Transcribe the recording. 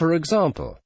For example,